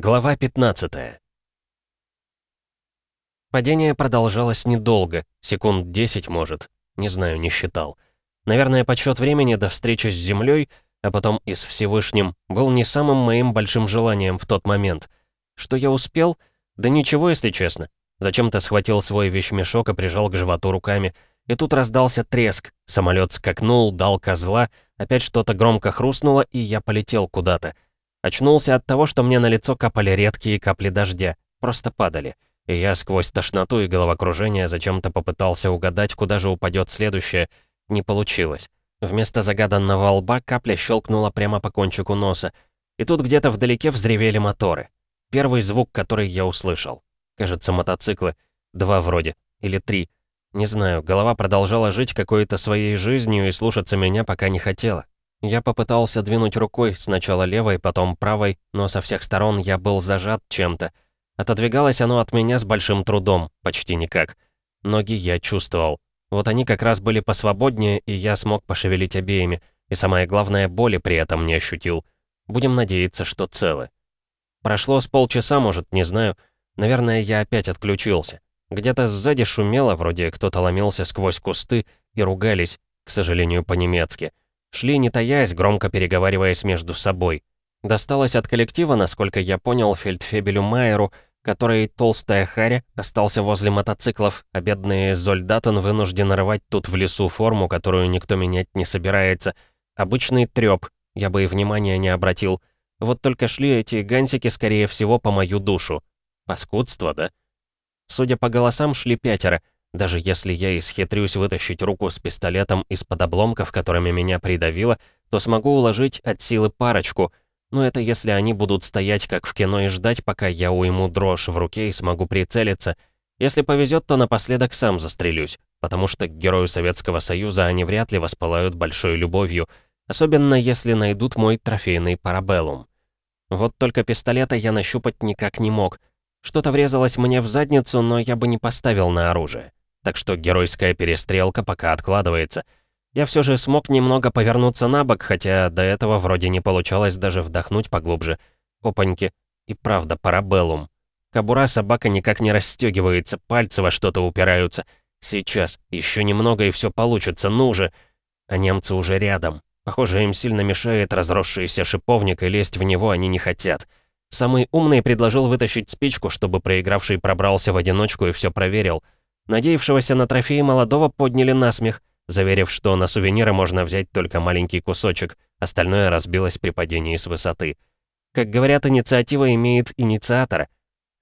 Глава 15 Падение продолжалось недолго, секунд 10, может. Не знаю, не считал. Наверное, подсчет времени до встречи с Землей, а потом и с Всевышним, был не самым моим большим желанием в тот момент. Что я успел? Да ничего, если честно. Зачем-то схватил свой вещмешок и прижал к животу руками. И тут раздался треск. Самолет скакнул, дал козла, опять что-то громко хрустнуло, и я полетел куда-то. Очнулся от того, что мне на лицо капали редкие капли дождя. Просто падали. И я сквозь тошноту и головокружение зачем-то попытался угадать, куда же упадет следующее. Не получилось. Вместо загаданного лба капля щелкнула прямо по кончику носа. И тут где-то вдалеке взревели моторы. Первый звук, который я услышал. Кажется, мотоциклы. Два вроде. Или три. Не знаю, голова продолжала жить какой-то своей жизнью и слушаться меня пока не хотела. Я попытался двинуть рукой, сначала левой, потом правой, но со всех сторон я был зажат чем-то. Отодвигалось оно от меня с большим трудом, почти никак. Ноги я чувствовал. Вот они как раз были посвободнее, и я смог пошевелить обеими. И самое главное, боли при этом не ощутил. Будем надеяться, что целы. Прошло с полчаса, может, не знаю. Наверное, я опять отключился. Где-то сзади шумело, вроде кто-то ломился сквозь кусты и ругались, к сожалению, по-немецки. Шли не таясь, громко переговариваясь между собой. Досталось от коллектива, насколько я понял, фельдфебелю Майеру, который, толстая харя, остался возле мотоциклов, а бедный Зольдатен вынужден рвать тут в лесу форму, которую никто менять не собирается. Обычный трёп, я бы и внимания не обратил. Вот только шли эти гансики, скорее всего, по мою душу. Паскудство, да? Судя по голосам, шли пятеро — даже если я исхитрюсь вытащить руку с пистолетом из-под обломков, которыми меня придавило, то смогу уложить от силы парочку. Но это если они будут стоять как в кино и ждать, пока я уйму дрожь в руке и смогу прицелиться. Если повезет, то напоследок сам застрелюсь, потому что к герою Советского Союза они вряд ли воспылают большой любовью, особенно если найдут мой трофейный парабеллум. Вот только пистолета я нащупать никак не мог. Что-то врезалось мне в задницу, но я бы не поставил на оружие так что геройская перестрелка пока откладывается. Я все же смог немного повернуться на бок, хотя до этого вроде не получалось даже вдохнуть поглубже. Опаньки. И правда, парабеллум. Кобура собака никак не расстегивается, пальцы во что-то упираются. Сейчас, еще немного и все получится, ну же. А немцы уже рядом. Похоже, им сильно мешает разросшийся шиповник, и лезть в него они не хотят. Самый умный предложил вытащить спичку, чтобы проигравший пробрался в одиночку и все проверил — Надеявшегося на трофей молодого подняли насмех, заверив, что на сувениры можно взять только маленький кусочек, остальное разбилось при падении с высоты. Как говорят, инициатива имеет инициатора.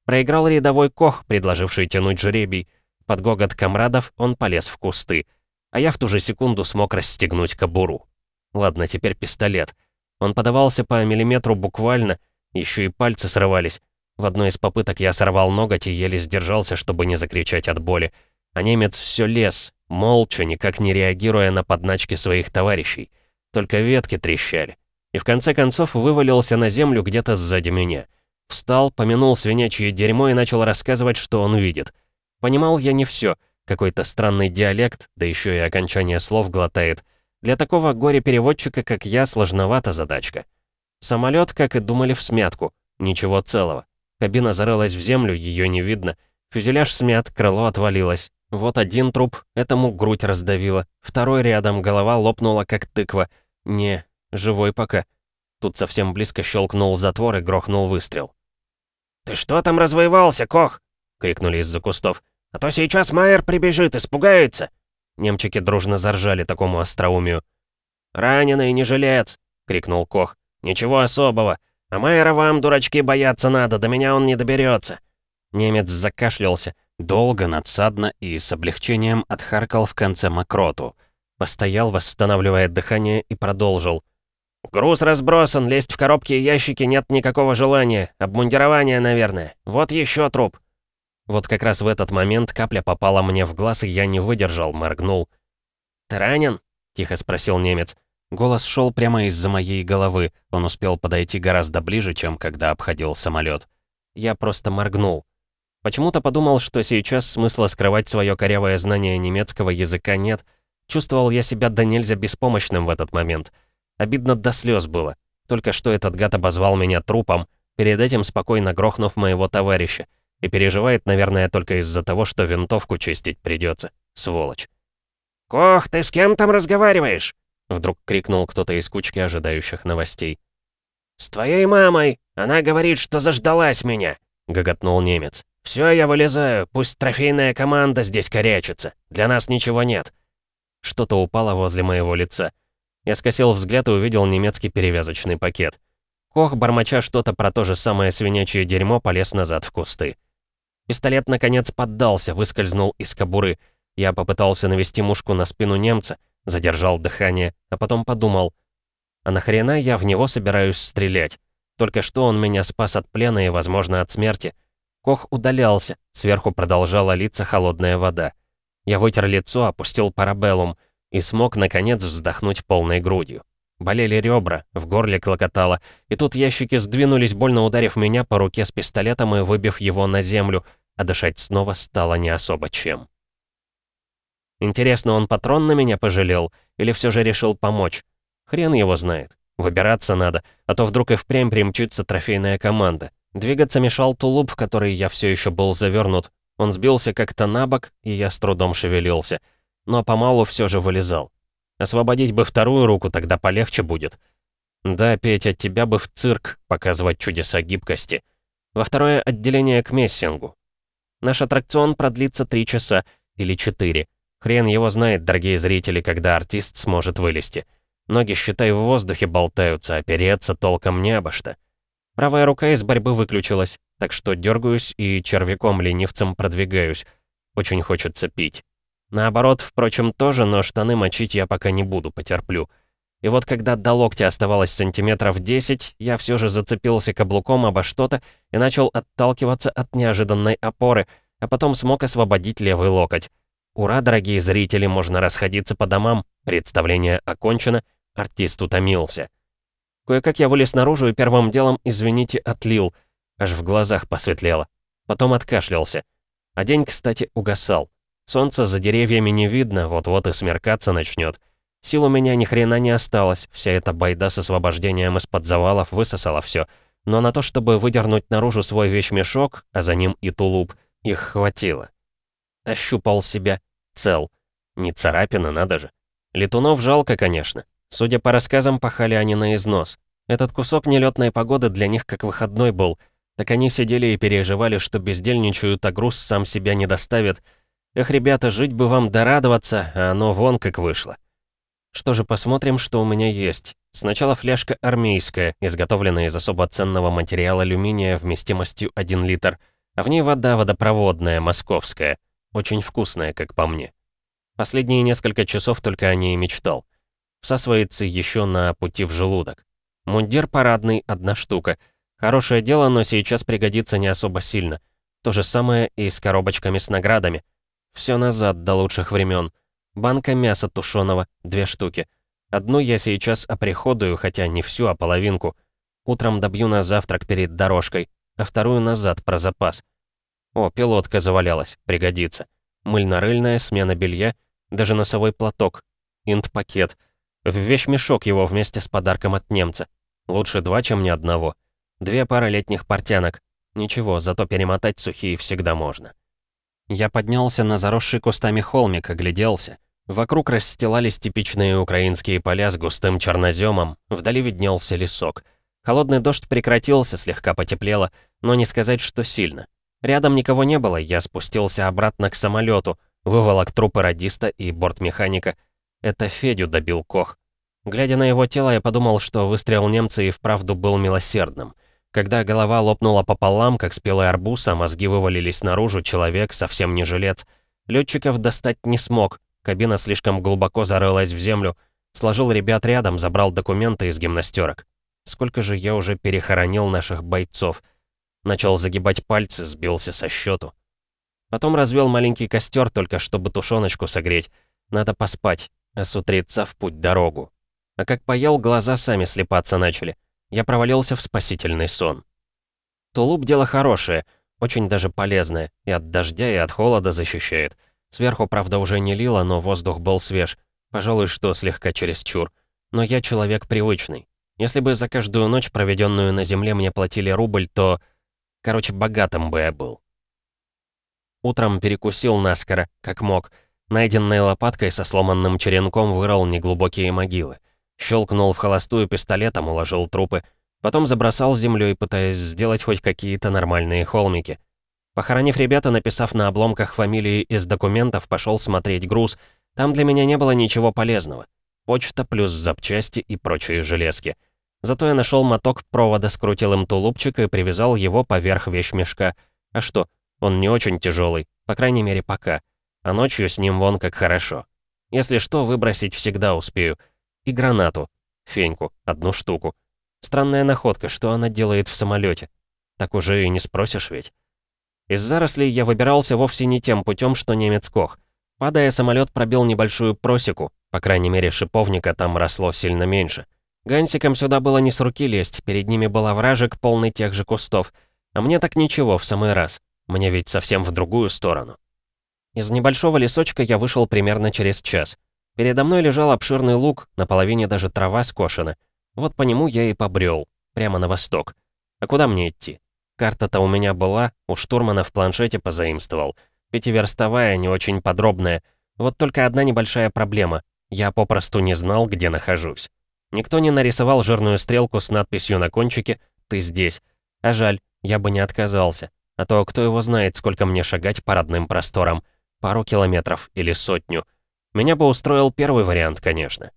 Проиграл рядовой Кох, предложивший тянуть жребий. Под гогот комрадов он полез в кусты. А я в ту же секунду смог расстегнуть кобуру. Ладно, теперь пистолет. Он подавался по миллиметру буквально, еще и пальцы срывались. В одной из попыток я сорвал ноготь и еле сдержался, чтобы не закричать от боли. А немец все лез, молча, никак не реагируя на подначки своих товарищей. Только ветки трещали. И в конце концов вывалился на землю где-то сзади меня. Встал, помянул свинячье дерьмо и начал рассказывать, что он видит. Понимал я не все. Какой-то странный диалект, да еще и окончание слов глотает. Для такого горе-переводчика, как я, сложновата задачка. Самолет, как и думали, в смятку. Ничего целого. Кабина зарылась в землю, ее не видно. Фюзеляж смят, крыло отвалилось. Вот один труп, этому грудь раздавило. Второй рядом, голова лопнула, как тыква. Не, живой пока. Тут совсем близко щелкнул затвор и грохнул выстрел. «Ты что там развоевался, Кох?» — крикнули из-за кустов. «А то сейчас Майер прибежит, испугается!» Немчики дружно заржали такому остроумию. «Раненый, не жилец!» — крикнул Кох. «Ничего особого. А Майера вам, дурачки, бояться надо, до меня он не доберется. Немец закашлялся, долго, надсадно и с облегчением отхаркал в конце мокроту. Постоял, восстанавливая дыхание, и продолжил. «Груз разбросан, лезть в коробки и ящики нет никакого желания. Обмундирование, наверное. Вот еще труп». Вот как раз в этот момент капля попала мне в глаз, и я не выдержал, моргнул. «Ты ранен?» — тихо спросил немец. Голос шел прямо из-за моей головы. Он успел подойти гораздо ближе, чем когда обходил самолет. Я просто моргнул. Почему-то подумал, что сейчас смысла скрывать свое корявое знание немецкого языка нет. Чувствовал я себя до нельзя беспомощным в этот момент. Обидно до слез было. Только что этот гад обозвал меня трупом, перед этим спокойно грохнув моего товарища, и переживает, наверное, только из-за того, что винтовку чистить придется. Сволочь. «Кох, ты с кем там разговариваешь?» Вдруг крикнул кто-то из кучки ожидающих новостей. «С твоей мамой! Она говорит, что заждалась меня!» — гоготнул немец. «Все, я вылезаю, пусть трофейная команда здесь корячится. Для нас ничего нет». Что-то упало возле моего лица. Я скосил взгляд и увидел немецкий перевязочный пакет. Кох, бормоча что-то про то же самое свинячье дерьмо, полез назад в кусты. Пистолет, наконец, поддался, выскользнул из кобуры. Я попытался навести мушку на спину немца, задержал дыхание, а потом подумал, а нахрена я в него собираюсь стрелять? Только что он меня спас от плена и, возможно, от смерти. Кох удалялся, сверху продолжала литься холодная вода. Я вытер лицо, опустил парабеллум и смог, наконец, вздохнуть полной грудью. Болели ребра, в горле клокотало, и тут ящики сдвинулись, больно ударив меня по руке с пистолетом и выбив его на землю, а дышать снова стало не особо чем. Интересно, он патрон на меня пожалел или все же решил помочь? Хрен его знает. Выбираться надо, а то вдруг и впрямь примчится трофейная команда. Двигаться мешал тулуп, в который я все еще был завернут. Он сбился как-то на бок, и я с трудом шевелился. Но помалу все же вылезал. Освободить бы вторую руку, тогда полегче будет. Да, Петя, тебя бы в цирк показывать чудеса гибкости. Во второе отделение к мессингу. Наш аттракцион продлится три часа или четыре. Хрен его знает, дорогие зрители, когда артист сможет вылезти. Ноги, считай, в воздухе болтаются, опереться толком не обо что. Правая рука из борьбы выключилась, так что дергаюсь и червяком-ленивцем продвигаюсь. Очень хочется пить. Наоборот, впрочем, тоже, но штаны мочить я пока не буду, потерплю. И вот когда до локтя оставалось сантиметров 10, я все же зацепился каблуком обо что-то и начал отталкиваться от неожиданной опоры, а потом смог освободить левый локоть. Ура, дорогие зрители, можно расходиться по домам, представление окончено, артист утомился. Кое-как я вылез наружу и первым делом, извините, отлил, аж в глазах посветлело. Потом откашлялся. А день, кстати, угасал. Солнца за деревьями не видно, вот-вот и смеркаться начнет. Сил у меня ни хрена не осталось, вся эта байда с освобождением из-под завалов высосала все. Но на то, чтобы выдернуть наружу свой вещмешок, а за ним и тулуп, их хватило. Ощупал себя. Цел. Не царапина, надо же. Летунов жалко, конечно. Судя по рассказам, пахали они на износ. Этот кусок нелетной погоды для них как выходной был. Так они сидели и переживали, что бездельничают, а груз сам себя не доставит, Эх, ребята, жить бы вам дорадоваться, а оно вон как вышло. Что же, посмотрим, что у меня есть. Сначала фляжка армейская, изготовленная из особо ценного материала алюминия вместимостью 1 литр, а в ней вода водопроводная, московская. Очень вкусная, как по мне. Последние несколько часов только о ней мечтал. Всасывается еще на пути в желудок. Мундир парадный, одна штука. Хорошее дело, но сейчас пригодится не особо сильно. То же самое и с коробочками с наградами. Все назад, до лучших времен. Банка мяса тушеного, две штуки. Одну я сейчас оприходую, хотя не всю, а половинку. Утром добью на завтрак перед дорожкой, а вторую назад, про запас. О, пилотка завалялась, пригодится. Мыльно-рыльная, смена белья, даже носовой платок. Инт-пакет. В вещмешок его вместе с подарком от немца. Лучше два, чем ни одного. Две пары летних портянок. Ничего, зато перемотать сухие всегда можно. Я поднялся на заросший кустами холмик, огляделся. Вокруг расстилались типичные украинские поля с густым черноземом, вдали виднелся лесок. Холодный дождь прекратился, слегка потеплело, но не сказать, что сильно. Рядом никого не было, я спустился обратно к самолету, выволок трупы радиста и бортмеханика. Это Федю добил Кох. Глядя на его тело, я подумал, что выстрел немца и вправду был милосердным — когда голова лопнула пополам, как спелый арбуз, а мозги вывалились наружу, человек совсем не жилец. Летчиков достать не смог, кабина слишком глубоко зарылась в землю. Сложил ребят рядом, забрал документы из гимнастерок. Сколько же я уже перехоронил наших бойцов. Начал загибать пальцы, сбился со счету. Потом развел маленький костер, только чтобы тушеночку согреть. Надо поспать, а с утреца в путь дорогу. А как поел, глаза сами слепаться начали. Я провалился в спасительный сон. Тулуп — дело хорошее, очень даже полезное, и от дождя, и от холода защищает. Сверху, правда, уже не лило, но воздух был свеж. Пожалуй, что слегка чересчур. Но я человек привычный. Если бы за каждую ночь, проведенную на земле, мне платили рубль, то... Короче, богатым бы я был. Утром перекусил наскоро, как мог. Найденной лопаткой со сломанным черенком вырыл неглубокие могилы. Щелкнул в холостую пистолетом, уложил трупы. Потом забросал землей, пытаясь сделать хоть какие-то нормальные холмики. Похоронив ребята, написав на обломках фамилии из документов, пошел смотреть груз. Там для меня не было ничего полезного. Почта плюс запчасти и прочие железки. Зато я нашел моток провода, скрутил им тулупчик и привязал его поверх вещмешка. А что, он не очень тяжелый, по крайней мере пока. А ночью с ним вон как хорошо. Если что, выбросить всегда успею. И гранату. Феньку, одну штуку. Странная находка, что она делает в самолете. Так уже и не спросишь ведь. Из зарослей я выбирался вовсе не тем путем, что немец Кох. Падая, самолет пробил небольшую просеку, по крайней мере, шиповника там росло сильно меньше. Гансикам сюда было не с руки лезть, перед ними был овражек, полный тех же кустов. А мне так ничего, в самый раз. Мне ведь совсем в другую сторону. Из небольшого лесочка я вышел примерно через час. Передо мной лежал обширный луг, наполовине даже трава скошена. Вот по нему я и побрел, прямо на восток. А куда мне идти? Карта-то у меня была, у штурмана в планшете позаимствовал. Пятиверстовая, не очень подробная. Вот только одна небольшая проблема. Я попросту не знал, где нахожусь. Никто не нарисовал жирную стрелку с надписью на кончике «Ты здесь». А жаль, я бы не отказался. А то кто его знает, сколько мне шагать по родным просторам. Пару километров или сотню. Меня бы устроил первый вариант, конечно.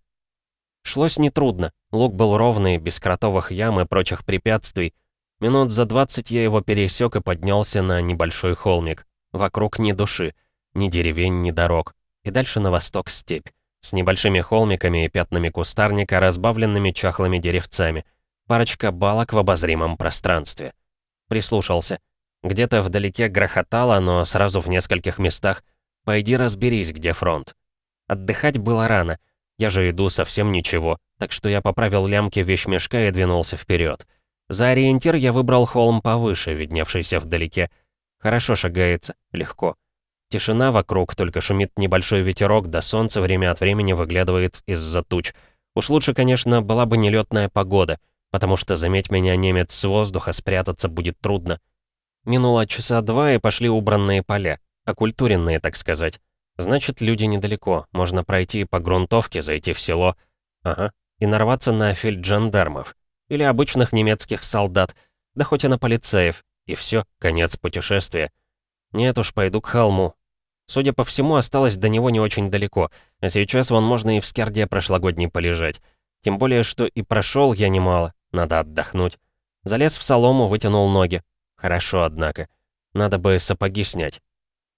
Шлось нетрудно. Луг был ровный, без кротовых ям и прочих препятствий. Минут за двадцать я его пересек и поднялся на небольшой холмик. Вокруг ни души, ни деревень, ни дорог. И дальше на восток степь. С небольшими холмиками и пятнами кустарника, разбавленными чахлыми деревцами. Парочка балок в обозримом пространстве. Прислушался. Где-то вдалеке грохотало, но сразу в нескольких местах. Пойди разберись, где фронт. Отдыхать было рано. Я же иду совсем ничего, так что я поправил лямки вещмешка и двинулся вперед. За ориентир я выбрал холм повыше, видневшийся вдалеке. Хорошо шагается, легко. Тишина вокруг, только шумит небольшой ветерок, да солнце время от времени выглядывает из-за туч. Уж лучше, конечно, была бы нелетная погода, потому что, заметь меня, немец с воздуха спрятаться будет трудно. Минуло часа два, и пошли убранные поля, окультуренные, так сказать. Значит, люди недалеко, можно пройти по грунтовке, зайти в село. Ага, и нарваться на фельджандармов. Или обычных немецких солдат, да хоть и на полицеев. И все, конец путешествия. Нет уж, пойду к холму. Судя по всему, осталось до него не очень далеко, а сейчас вон можно и в скерде прошлогодней полежать. Тем более, что и прошел я немало, надо отдохнуть. Залез в солому, вытянул ноги. Хорошо, однако. Надо бы сапоги снять.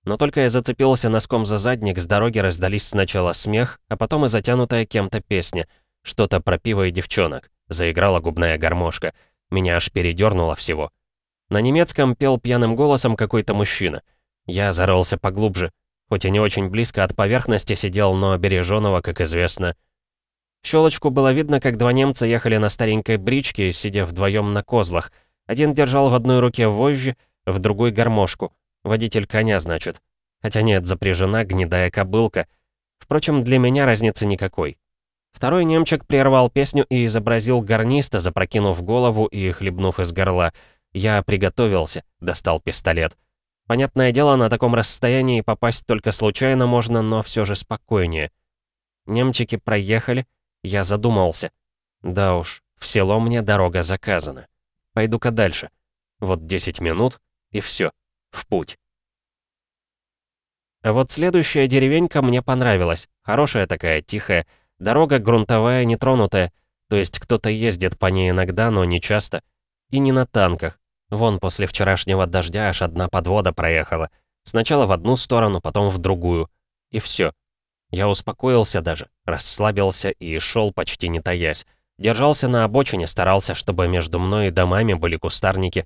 Но только я зацепился носком за задник, с дороги раздались сначала смех, а потом и затянутая кем-то песня. Что-то про пиво и девчонок. Заиграла губная гармошка. Меня аж передернуло всего. На немецком пел пьяным голосом какой-то мужчина. Я зарылся поглубже. Хоть и не очень близко от поверхности сидел, но береженого, как известно. Щелочку было видно, как два немца ехали на старенькой бричке, сидя вдвоем на козлах. Один держал в одной руке вожжи, в другой гармошку. Водитель коня, значит. Хотя нет, запряжена гнедая кобылка. Впрочем, для меня разницы никакой. Второй немчик прервал песню и изобразил гарниста, запрокинув голову и хлебнув из горла. Я приготовился, достал пистолет. Понятное дело, на таком расстоянии попасть только случайно можно, но все же спокойнее. Немчики проехали, я задумался. Да уж, в село мне дорога заказана. Пойду-ка дальше. Вот 10 минут, и все, в путь. А вот следующая деревенька мне понравилась. Хорошая такая, тихая. Дорога грунтовая, нетронутая. То есть кто-то ездит по ней иногда, но не часто. И не на танках. Вон после вчерашнего дождя аж одна подвода проехала. Сначала в одну сторону, потом в другую. И все. Я успокоился даже, расслабился и шел почти не таясь. Держался на обочине, старался, чтобы между мной и домами были кустарники.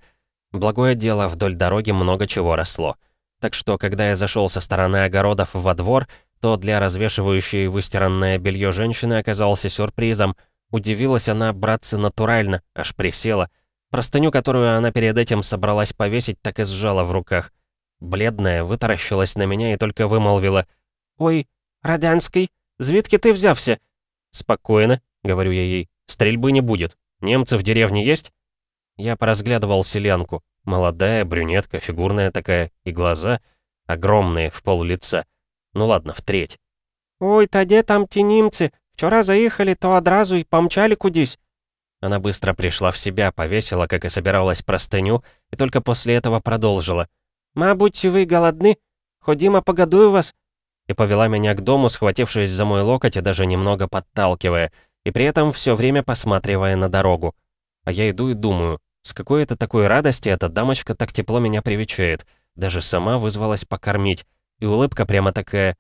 Благое дело, вдоль дороги много чего росло. Так что, когда я зашел со стороны огородов во двор, то для развешивающей выстиранное белье женщины оказался сюрпризом. Удивилась она, братцы, натурально, аж присела. Простыню, которую она перед этим собралась повесить, так и сжала в руках. Бледная, вытаращилась на меня и только вымолвила. «Ой, Родянский, звідки ты взявся?» «Спокойно», — говорю я ей, — «стрельбы не будет. Немцы в деревне есть?» Я поразглядывал селянку. Молодая, брюнетка, фигурная такая, и глаза огромные, в пол лица. Ну ладно, в треть. «Ой, та де там ті німці? Вчора заїхали, то одразу й помчали кудись». Она быстро пришла в себя, повесила, как и собиралась, простыню, и только после этого продолжила. «Мабуть, вы голодны? Ходімо, погодую вас». И повела меня к дому, схватившись за мой локоть и даже немного подталкивая, и при этом все время посматривая на дорогу. А я иду и думаю, с какой это такой радости эта дамочка так тепло меня привечает, даже сама вызвалась покормить, и улыбка прямо такая...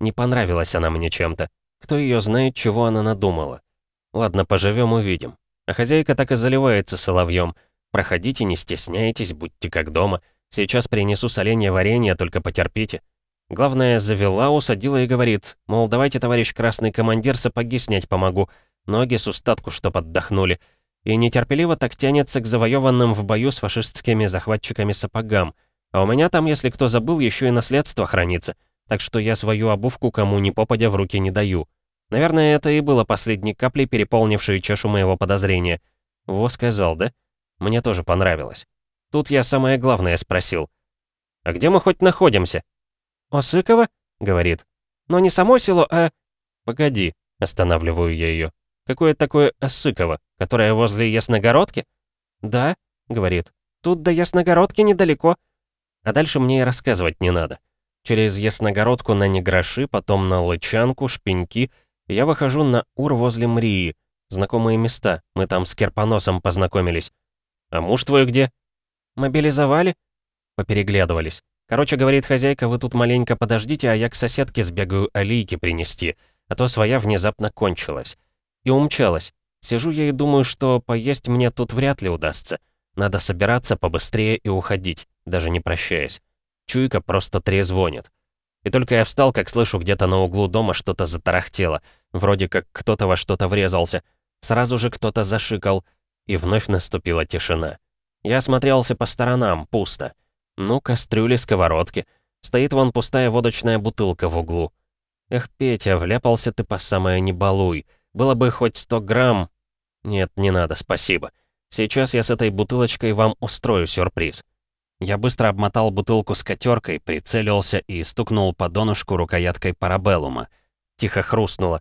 Не понравилась она мне чем-то. Кто ее знает, чего она надумала. Ладно, поживем увидим. А хозяйка так и заливается соловьем. Проходите, не стесняйтесь, будьте как дома. Сейчас принесу соленье варенье, только потерпите. Главное, завела, усадила и говорит, мол, давайте, товарищ красный командир, сапоги снять помогу. Ноги с устатку, чтоб отдохнули. И нетерпеливо так тянется к завоеванным в бою с фашистскими захватчиками сапогам. А у меня там, если кто забыл, еще и наследство хранится. Так что я свою обувку кому ни попадя в руки не даю. Наверное, это и было последней каплей, переполнившей чашу моего подозрения. Во сказал, да? Мне тоже понравилось. Тут я самое главное спросил. «А где мы хоть находимся?» «Осыково?» — говорит. «Но не само село, а...» «Погоди», — останавливаю я ее. «Какое такое Осыково, которое возле Ясногородки?» «Да», — говорит. «Тут до Ясногородки недалеко». А дальше мне и рассказывать не надо. Через Ясногородку на Негроши, потом на Лычанку, Шпеньки — я выхожу на Ур возле Мрии. Знакомые места, мы там с Керпоносом познакомились. А муж твой где? Мобилизовали? Попереглядывались. Короче, говорит хозяйка, вы тут маленько подождите, а я к соседке сбегаю олейки принести, а то своя внезапно кончилась. И умчалась. Сижу я и думаю, что поесть мне тут вряд ли удастся. Надо собираться побыстрее и уходить, даже не прощаясь. Чуйка просто трезвонит. И только я встал, как слышу где-то на углу дома что-то затарахтело. Вроде как кто-то во что-то врезался. Сразу же кто-то зашикал. И вновь наступила тишина. Я осмотрелся по сторонам, пусто. Ну, кастрюли, сковородки. Стоит вон пустая водочная бутылка в углу. Эх, Петя, вляпался ты по самое не балуй. Было бы хоть 100 грамм. Нет, не надо, спасибо. Сейчас я с этой бутылочкой вам устрою сюрприз. Я быстро обмотал бутылку с котеркой, прицелился и стукнул по донышку рукояткой парабеллума. Тихо хрустнуло.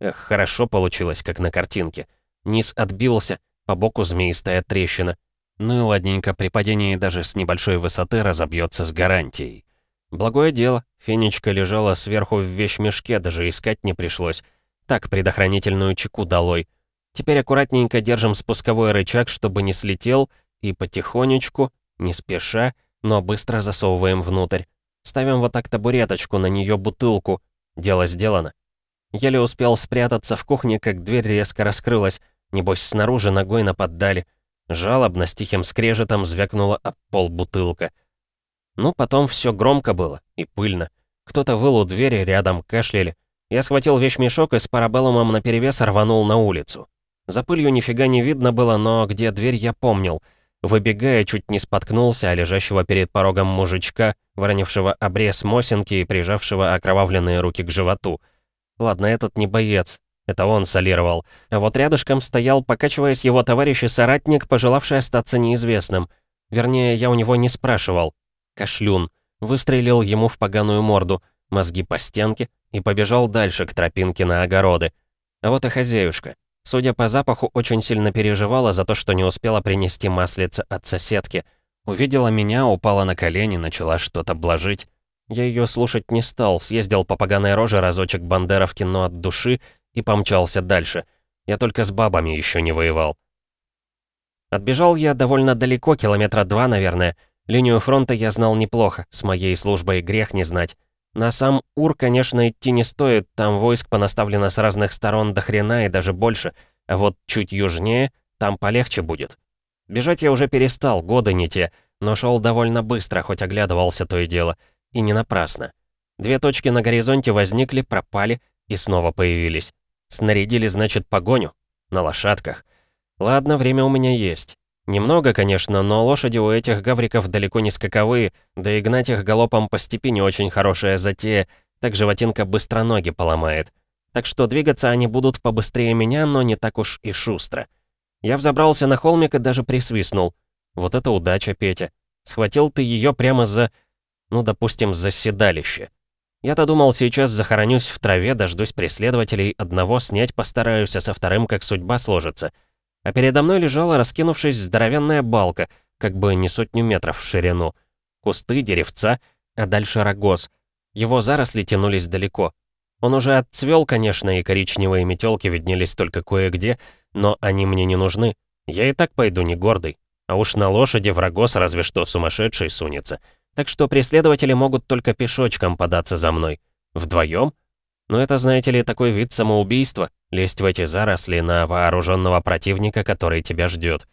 Эх, хорошо получилось, как на картинке. Низ отбился, по боку змеистая трещина. Ну и ладненько, при падении даже с небольшой высоты разобьется с гарантией. Благое дело, фенечка лежала сверху в вещмешке, даже искать не пришлось. Так, предохранительную чеку долой. Теперь аккуратненько держим спусковой рычаг, чтобы не слетел, и потихонечку, не спеша, но быстро засовываем внутрь. Ставим вот так табуреточку, на нее бутылку. Дело сделано. Еле успел спрятаться в кухне, как дверь резко раскрылась. Небось, снаружи ногой наподдали. Жалобно, с тихим скрежетом звякнула об пол бутылка. Ну, потом все громко было и пыльно. Кто-то выл у двери, рядом кашляли. Я схватил вещмешок и с парабеллумом наперевес рванул на улицу. За пылью нифига не видно было, но где дверь я помнил — Выбегая, чуть не споткнулся, а лежащего перед порогом мужичка, выронившего обрез мосинки и прижавшего окровавленные руки к животу. Ладно, этот не боец, это он солировал. А вот рядышком стоял, покачиваясь его товарищ и соратник, пожелавший остаться неизвестным. Вернее, я у него не спрашивал. Кашлюн. Выстрелил ему в поганую морду, мозги по стенке, и побежал дальше к тропинке на огороды. А вот и хозяюшка. Судя по запаху, очень сильно переживала за то, что не успела принести маслица от соседки. Увидела меня, упала на колени, начала что-то блажить. Я ее слушать не стал, съездил по поганой роже разочек бандеровки, но от души, и помчался дальше. Я только с бабами еще не воевал. Отбежал я довольно далеко, километра два, наверное. Линию фронта я знал неплохо, с моей службой грех не знать. На сам Ур, конечно, идти не стоит, там войск понаставлено с разных сторон до хрена и даже больше, а вот чуть южнее, там полегче будет. Бежать я уже перестал, годы не те, но шел довольно быстро, хоть оглядывался то и дело. И не напрасно. Две точки на горизонте возникли, пропали и снова появились. Снарядили, значит, погоню. На лошадках. Ладно, время у меня есть. Немного, конечно, но лошади у этих гавриков далеко не скаковые, да и гнать их галопом по степи не очень хорошая затея, так животинка быстро ноги поломает. Так что двигаться они будут побыстрее меня, но не так уж и шустро. Я взобрался на холмик и даже присвистнул. Вот это удача, Петя. Схватил ты ее прямо за... Ну, допустим, за седалище. Я-то думал, сейчас захоронюсь в траве, дождусь преследователей, одного снять постараюсь, а со вторым как судьба сложится. А передо мной лежала, раскинувшись, здоровенная балка, как бы не сотню метров в ширину. Кусты, деревца, а дальше рогоз. Его заросли тянулись далеко. Он уже отцвел, конечно, и коричневые метелки виднелись только кое-где, но они мне не нужны. Я и так пойду не гордый. А уж на лошади в рогоз разве что сумасшедший сунется. Так что преследователи могут только пешочком податься за мной. Вдвоем? Но это, знаете ли, такой вид самоубийства, лезть в эти заросли на вооруженного противника, который тебя ждет.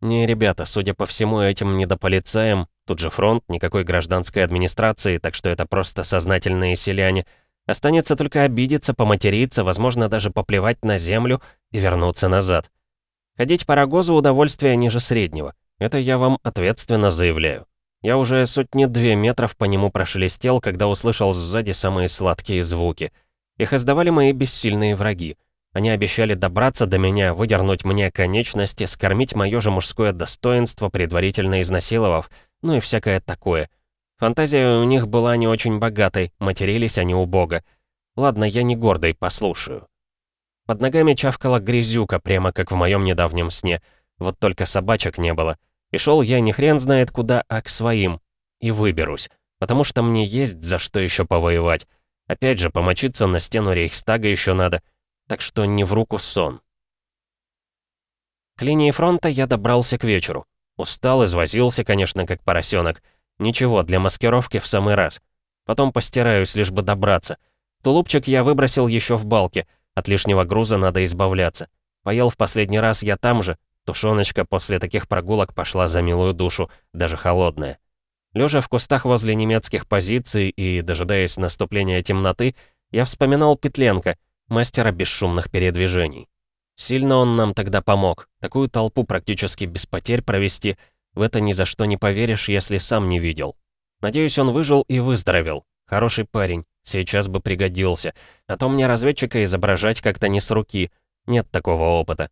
Не, ребята, судя по всему, этим недополицаем, тут же фронт, никакой гражданской администрации, так что это просто сознательные селяне. Останется только обидеться, поматериться, возможно, даже поплевать на землю и вернуться назад. Ходить по рогозу удовольствие ниже среднего. Это я вам ответственно заявляю. Я уже сотни-две метров по нему прошелестел, когда услышал сзади самые сладкие звуки. Их издавали мои бессильные враги. Они обещали добраться до меня, выдернуть мне конечности, скормить мое же мужское достоинство, предварительно изнасиловав, ну и всякое такое. Фантазия у них была не очень богатой, матерились они убого. Ладно, я не гордый, послушаю. Под ногами чавкала грязюка, прямо как в моем недавнем сне. Вот только собачек не было. И шел я не хрен знает куда, а к своим. И выберусь. Потому что мне есть за что еще повоевать. Опять же, помочиться на стену Рейхстага еще надо. Так что не в руку сон. К линии фронта я добрался к вечеру. Устал, извозился, конечно, как поросенок. Ничего, для маскировки в самый раз. Потом постираюсь, лишь бы добраться. Тулупчик я выбросил еще в балке. От лишнего груза надо избавляться. Поел в последний раз я там же, Тушеночка после таких прогулок пошла за милую душу, даже холодная. Лежа в кустах возле немецких позиций и дожидаясь наступления темноты, я вспоминал Петленко, мастера бесшумных передвижений. Сильно он нам тогда помог. Такую толпу практически без потерь провести, в это ни за что не поверишь, если сам не видел. Надеюсь, он выжил и выздоровел. Хороший парень, сейчас бы пригодился. А то мне разведчика изображать как-то не с руки. Нет такого опыта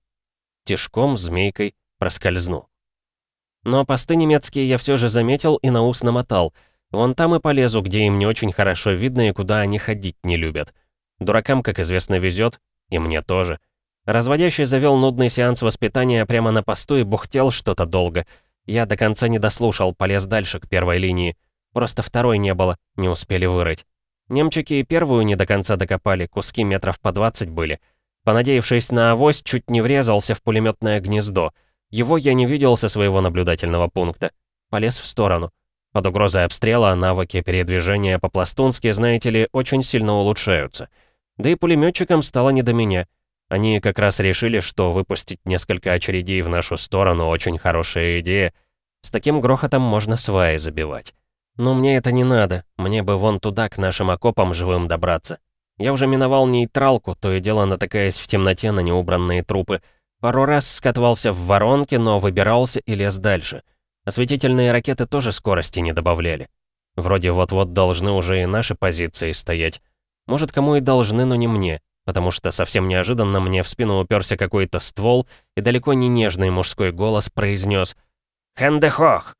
тишком, змейкой проскользну. Но посты немецкие я все же заметил и на ус намотал. Вон там и полезу, где им не очень хорошо видно и куда они ходить не любят. Дуракам, как известно, везет, и мне тоже. Разводящий завел нудный сеанс воспитания прямо на посту и бухтел что-то долго. Я до конца не дослушал, полез дальше к первой линии. Просто второй не было, не успели вырыть. Немчики и первую не до конца докопали, куски метров по 20 были — Понадеявшись на авось, чуть не врезался в пулеметное гнездо. Его я не видел со своего наблюдательного пункта. Полез в сторону. Под угрозой обстрела навыки передвижения по-пластунски, знаете ли, очень сильно улучшаются. Да и пулеметчикам стало не до меня. Они как раз решили, что выпустить несколько очередей в нашу сторону очень хорошая идея. С таким грохотом можно сваи забивать. Но мне это не надо, мне бы вон туда, к нашим окопам живым добраться. Я уже миновал нейтралку, то и дело натыкаясь в темноте на неубранные трупы. Пару раз скатывался в воронки, но выбирался и лез дальше. Осветительные ракеты тоже скорости не добавляли. Вроде вот-вот должны уже и наши позиции стоять. Может, кому и должны, но не мне, потому что совсем неожиданно мне в спину уперся какой-то ствол, и далеко не нежный мужской голос произнес «Хендехох!»